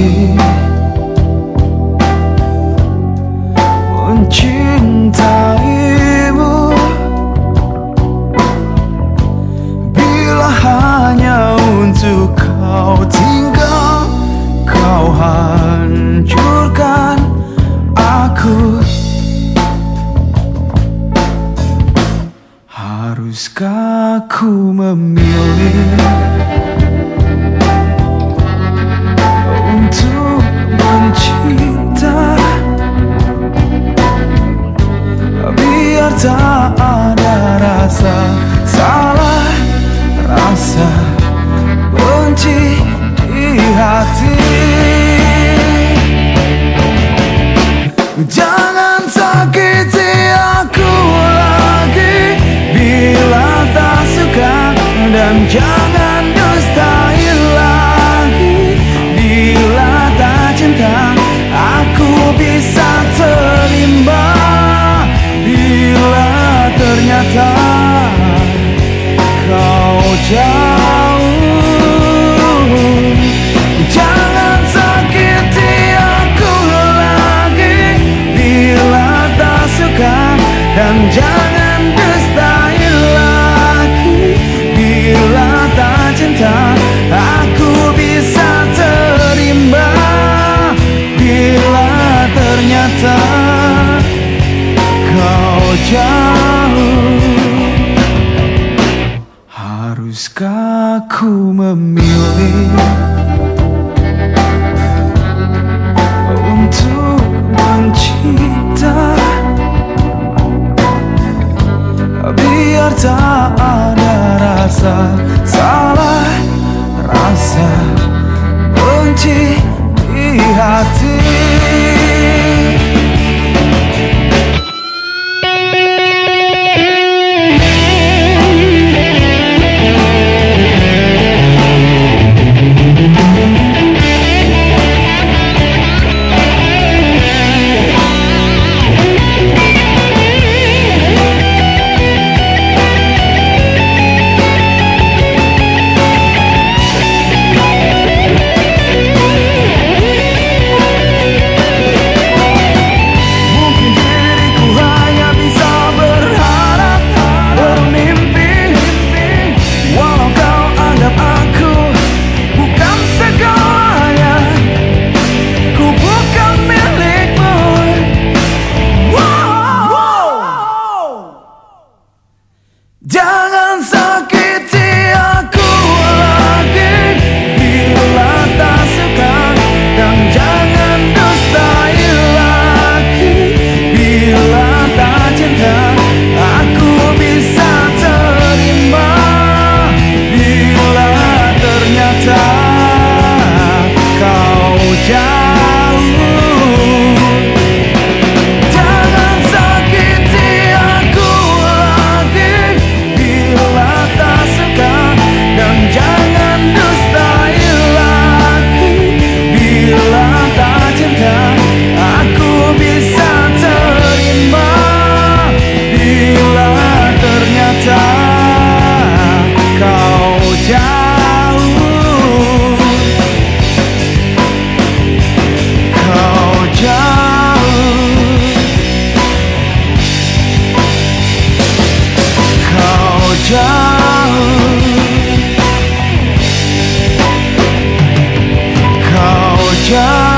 hati Mencintaimu. Bila hanya untuk kau tinggal Kau hancurkan aku. Haruskah ku memilih jauh. Haruskah ku memilih Untuk mencinta? Biar tak ada rasa salah Rasa kunci di hati. jauh. Kau jauh.